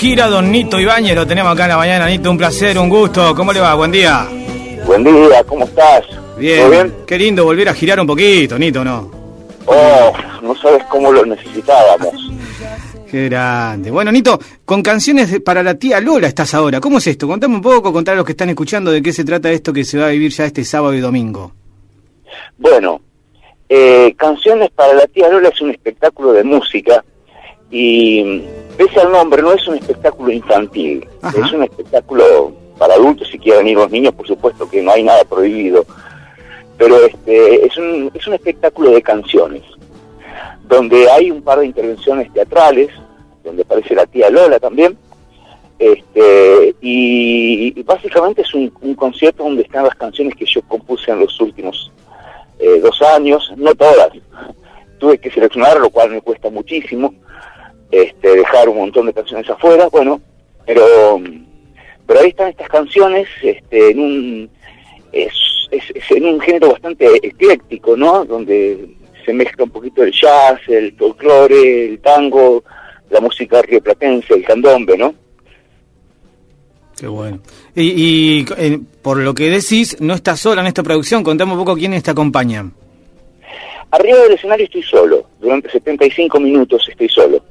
gira, don Nito Ibáñez, lo tenemos acá en la mañana. Nito, un placer, un gusto. ¿Cómo le va? Buen día. Buen día, ¿cómo estás? Bien. ¿Todo bien? Qué lindo volver a girar un poquito, Nito, ¿no? Oh, no sabes cómo lo necesitábamos. Qué grande. Bueno, Nito, con canciones para la tía Lola estás ahora. ¿Cómo es esto? Contame un poco, contar a los que están escuchando de qué se trata esto que se va a vivir ya este sábado y domingo. Bueno, eh, Canciones para la tía Lola es un espectáculo de música y pese al nombre no es un espectáculo infantil, Ajá. es un espectáculo para adultos si quieren ir los niños, por supuesto que no hay nada prohibido, pero este es un, es un espectáculo de canciones, donde hay un par de intervenciones teatrales, donde aparece la tía Lola también, este y, y básicamente es un, un concierto donde están las canciones que yo compuse en los últimos eh, dos años, no todas. Tuve que seleccionar, lo cual me cuesta muchísimo, este, dejar un montón de canciones afuera, bueno, pero, pero ahí están estas canciones este, en un es, en un género bastante ecléctico, ¿no? Donde se mezcla un poquito el jazz, el folclore, el tango, la música rioplatense, el candombe, ¿no? Qué bueno. Y, por lo que decís, no estás sola en esta producción. Contame un poco quiénes te acompañan. Arriba del escenario estoy solo, durante 75 minutos estoy solo.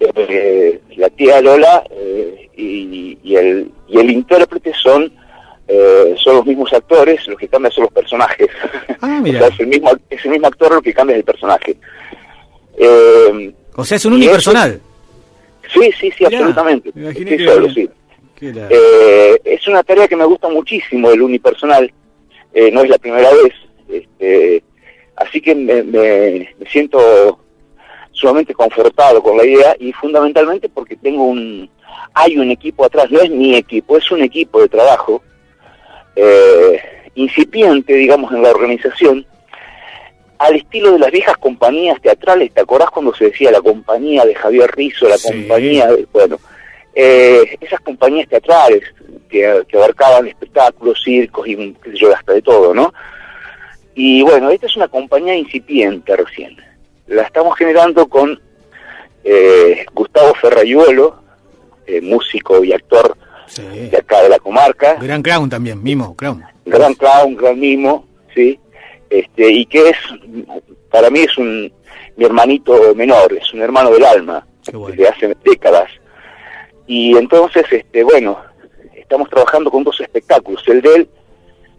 Eh, la tía Lola eh, y, y el, y el intérprete son eh, son los mismos actores, los que cambian son los personajes. Ah, O mira. sea, es el mismo es el mismo actor lo que cambia es el personaje. Eh, O sea, es un unipersonal. sí, sí, sí, Mirá, absolutamente. Estoy solo, sí. Eh, es una tarea que me gusta muchísimo, el unipersonal. No es la primera vez. Este, así que me, me- me siento sumamente confortado con la idea y fundamentalmente porque tengo un... Hay un equipo atrás, no es mi equipo, es un equipo de trabajo eh, incipiente, digamos, en la organización, al estilo de las viejas compañías teatrales. ¿Te acordás cuando se decía la compañía de Javier Rizzo, la Sí. compañía de... Bueno, eh, esas compañías teatrales que, que abarcaban espectáculos, circos y qué sé yo, hasta de todo, ¿no? Y bueno, esta es una compañía incipiente recién. La estamos generando con eh, Gustavo Ferrayuelo, eh, músico y actor Sí. de acá de la comarca, Gran clown también, mimo, clown. gran clown, gran mimo, ¿sí? Este, y que es, para mí es un, mi hermanito menor, es un hermano del alma, bueno. desde hace décadas. Y entonces, este, bueno, estamos trabajando con dos espectáculos, el de él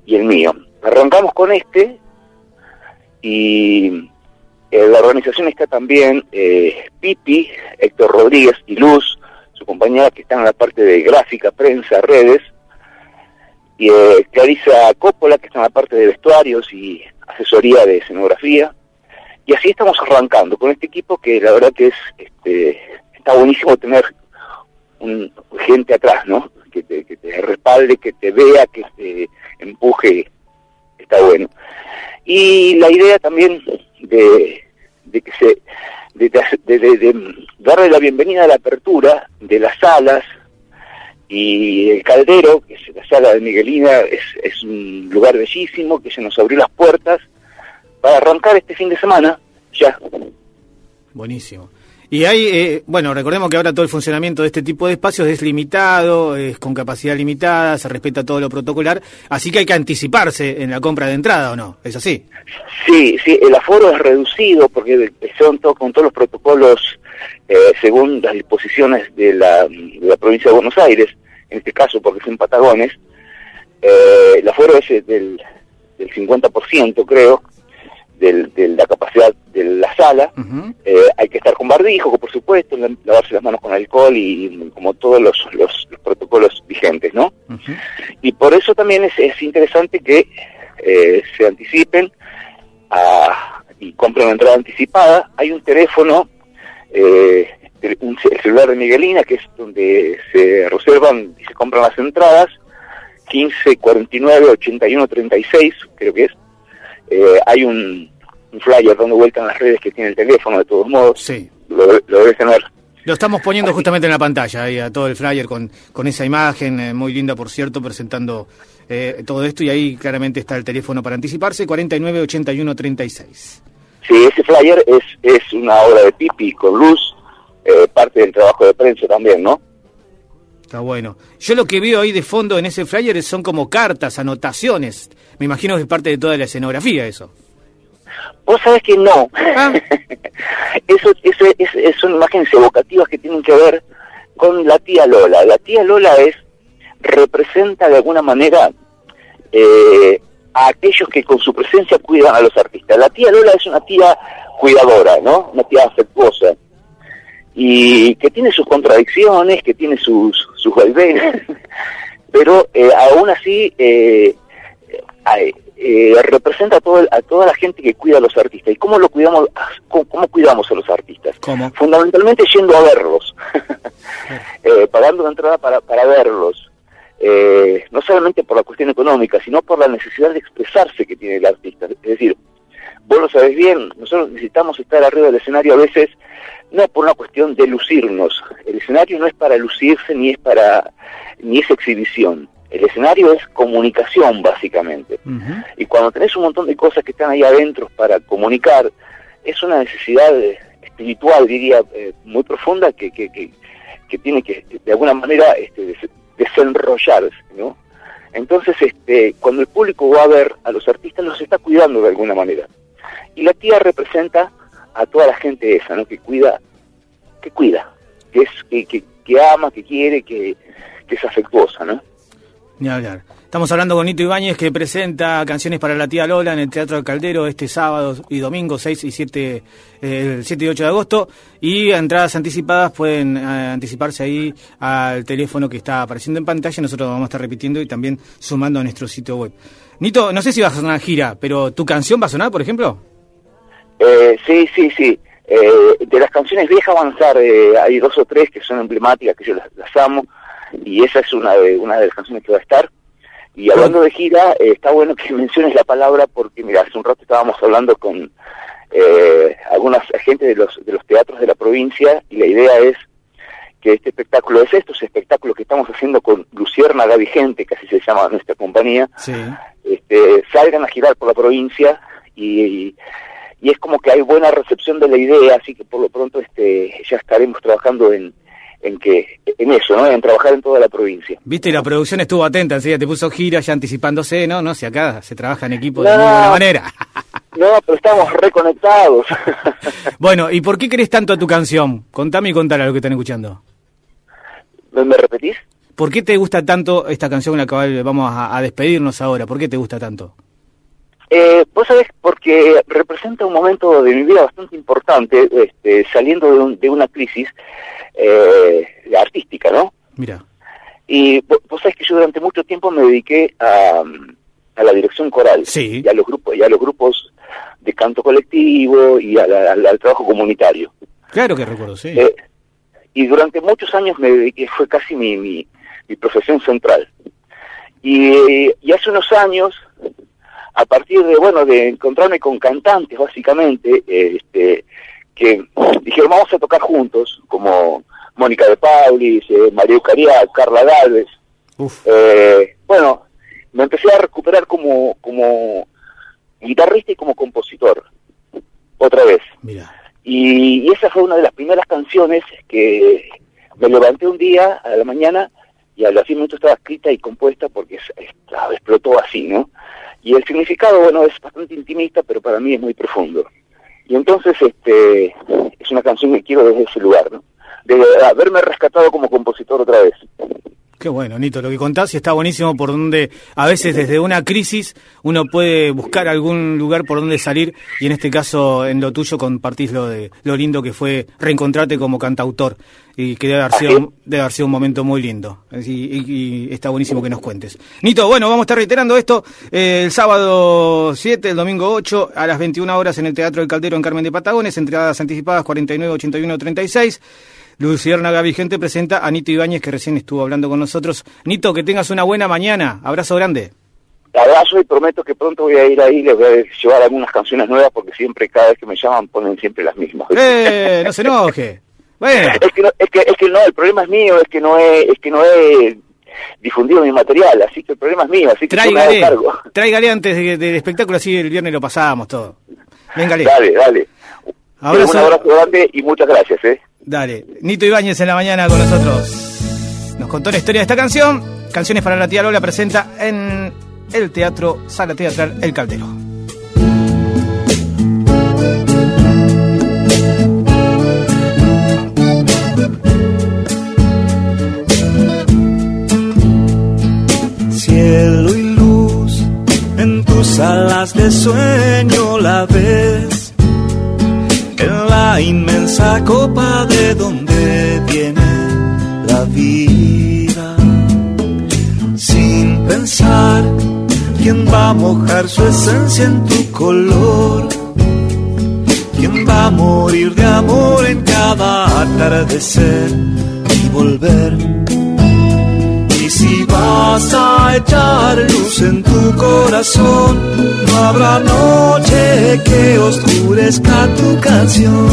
y el mío. Arrancamos con este y en la organización está también eh, Pipi, Héctor Rodríguez y Luz, su compañera que están en la parte de gráfica, prensa, redes, y eh, Clarisa Coppola, que está en la parte de vestuarios y asesoría de escenografía. Y así estamos arrancando con este equipo que la verdad que es este, está buenísimo tener un, gente atrás, ¿no? Que te, que te respalde, que te vea, que te empuje, está bueno. Y la idea también de, de que se de, de- darle la bienvenida a la apertura de las salas y el caldero, que es la sala de Miguelina, es, es un lugar bellísimo que se nos abrió las puertas para arrancar este fin de semana, ya. Buenísimo. Y hay, eh, bueno, recordemos que ahora todo el funcionamiento de este tipo de espacios es limitado, es con capacidad limitada, se respeta todo lo protocolar, así que hay que anticiparse en la compra de entrada, ¿o no? ¿Es así? Sí, sí, el aforo es reducido porque son to- con todos los protocolos eh, según las disposiciones de la, de la provincia de Buenos Aires, en este caso porque son Patagones, eh, el aforo es eh, del, del 50% creo, del- de la capacidad de la sala, hay que estar con barbijo, por supuesto, la- lavarse las manos con alcohol y como todos los, los- los protocolos vigentes, ¿no? Y por eso también es, es interesante que eh, se anticipen a- y compren una entrada anticipada. Hay un teléfono, eh, el, un el celular de Miguelina, que es donde se reservan y se compran las entradas, 15 49 81 36, creo que es. Eh, hay un, un flyer dando vuelta en las redes que tiene el teléfono, de todos modos, Sí. Lo, lo debes tener. Lo estamos poniendo justamente en la pantalla, ahí a todo el flyer con, con esa imagen, eh, muy linda por cierto, presentando eh, todo esto y ahí claramente está el teléfono para anticiparse, 49 81 36. Sí, ese flyer es, es una obra de Pipi con luz, eh, parte del trabajo de prensa también, ¿no? Está bueno. Yo lo que veo ahí de fondo en ese flyer son como cartas, anotaciones. Me imagino que es parte de toda la escenografía eso. Vos sabés que no. Ah. eso, eso es, son imágenes evocativas que tienen que ver con la tía Lola. La tía Lola es representa de alguna manera eh, a aquellos que con su presencia cuidan a los artistas. La tía Lola es una tía cuidadora, ¿no? Una tía afectuosa y que tiene sus contradicciones, que tiene sus, sus vaivenes, pero eh, aún así eh, eh, representa a, todo, a toda la gente que cuida a los artistas. ¿Y cómo lo cuidamos, cómo, cuidamos a los artistas? Fundamentalmente yendo a verlos, pagando la entrada para, para verlos. no solamente por la cuestión económica, sino por la necesidad de expresarse que tiene el artista. Es decir, vos lo sabés bien, nosotros necesitamos estar arriba del escenario a veces no por una cuestión de lucirnos. El escenario no es para lucirse ni es para ni es exhibición. El escenario es comunicación básicamente. Y cuando tenés un montón de cosas que están ahí adentro para comunicar, es una necesidad espiritual, diría, eh, muy profunda que, que, que, tiene que de alguna manera este, desenrollarse, ¿no? Entonces, este, cuando el público va a ver a los artistas, los está cuidando de alguna manera. Y la tía representa a toda la gente esa, ¿no? Que cuida, que cuida, que es, que, que, ama, que quiere, que, que es afectuosa, ¿no? Ni hablar. Estamos hablando con Nito Ibáñez que presenta canciones para la tía Lola en el Teatro del Caldero este sábado y domingo 6 y 7, eh, el 7 y 8 de agosto. Y entradas anticipadas pueden eh, anticiparse ahí al teléfono que está apareciendo en pantalla. Nosotros vamos a estar repitiendo y también sumando a nuestro sitio web. Nito, no sé si vas a sonar gira, pero ¿tu canción va a sonar, por ejemplo? Eh, sí, sí, sí. Eh, de las canciones viejas avanzar, eh, hay dos o tres que son emblemáticas, que yo las, amo, y esa es una de, una de las canciones que va a estar. Y hablando de gira, eh, está bueno que menciones la palabra porque, mira, hace un rato estábamos hablando con algunas gente de los, de los teatros de la provincia y la idea es que este espectáculo es estos espectáculos que estamos haciendo con Lucierna Vigente, que así se llama nuestra compañía, este, salgan a girar por la provincia y y es como que hay buena recepción de la idea, así que por lo pronto este ya estaremos trabajando en, en que en eso, ¿no? En trabajar en toda la provincia. Viste, la producción estuvo atenta, así te puso gira ya anticipándose, ¿no? No, si acá se trabaja en equipo de buena manera. no, pero estamos reconectados. bueno, ¿y por qué querés tanto a tu canción? Contame y contale a lo que están escuchando. ¿Me repetís? ¿Por qué te gusta tanto esta canción con la que vamos a despedirnos ahora? ¿Por qué te gusta tanto? Eh, vos sabés, porque representa un momento de mi vida bastante importante, este, saliendo de, una crisis eh, artística, ¿no? Mira. Y vos, sabés que yo durante mucho tiempo me dediqué a, la dirección coral sí. y a los grupos y a los grupos de canto colectivo y al trabajo comunitario. Claro que recuerdo, sí. Eh, y durante muchos años me dediqué, fue casi mi, mi, profesión central. Y, y hace unos años a partir de, bueno, de encontrarme con cantantes, básicamente, este, que dijeron, vamos a tocar juntos, como Mónica de Paulis, eh, María Eucaría, Carla Galvez. Eh, bueno, me empecé a recuperar como, como guitarrista y como compositor, otra vez. Y, esa fue una de las primeras canciones que me levanté un día a la mañana y a los 10 minutos estaba escrita y compuesta porque explotó así, ¿no? Y el significado, bueno, es bastante intimista, pero para mí es muy profundo. Y entonces este es una canción que quiero desde ese lugar, ¿no? De haberme rescatado como compositor otra vez. Qué bueno, Nito, lo que contás y está buenísimo por donde a veces desde una crisis uno puede buscar algún lugar por donde salir y en este caso en lo tuyo compartís lo de lo lindo que fue reencontrarte como cantautor y que debe haber sido, debe haber sido un momento muy lindo y, está buenísimo que nos cuentes. Nito, bueno, vamos a estar reiterando esto eh, el sábado 7, el domingo 8 a las 21 horas en el Teatro del Caldero en Carmen de Patagones, entradas anticipadas 49, 81, 36. Luciérnaga Vigente presenta a Nito Ibáñez, que recién estuvo hablando con nosotros. Nito, que tengas una buena mañana. Abrazo grande. Abrazo y prometo que pronto voy a ir ahí y les voy a llevar algunas canciones nuevas porque siempre, cada vez que me llaman, ponen siempre las mismas. ¡Eh! No se enoje. Bueno. Es que, no, es, que, es que no, el problema es mío, es que no he, es que no he difundido mi material, así que el problema es mío, así que tráigale, tráigale antes del espectáculo, así el viernes lo pasamos todo. Véngale. Dale, dale. Un abrazo grande y muchas gracias, ¿eh? Dale. Nito Ibáñez en la mañana con nosotros. Nos contó la historia de esta canción. Canciones para la tía Lola presenta en el Teatro Sala Teatral El Caldero. Cielo y luz en tus alas de sueño la ves inmensa copa de donde viene la vida. Sin pensar quién va a mojar su esencia en tu color quién va a morir de amor en cada atardecer y volver. Y si vas a echar luz en tu corazón no habrá noche que oscurezca tu canción.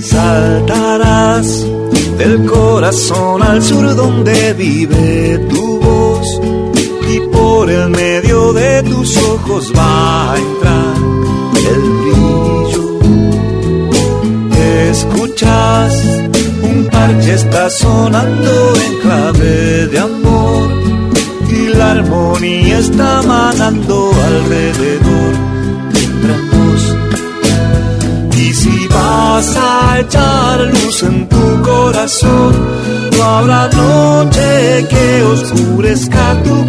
Saltarás del corazón al sur donde vive tu voz por el medio de tus ojos va a entrar el brillo. Escuchas, un parche está sonando en clave de amor y la armonía está manando alrededor entre dos y si vas a echar luz en tu corazón, no habrá noche que oscurezca tu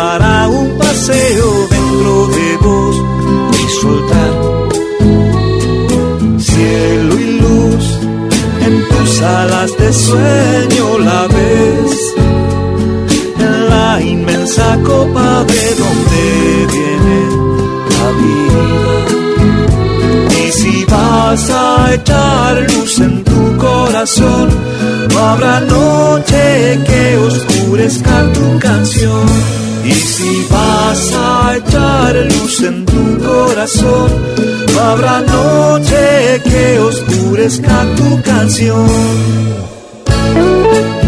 sueño la ves en la inmensa copa de donde viene la vida y si vas a echar luz en tu corazón, no habrá noche que oscurezca tu canción. Y si vas a echar luz en tu corazón, no habrá noche que oscurezca tu canción. Música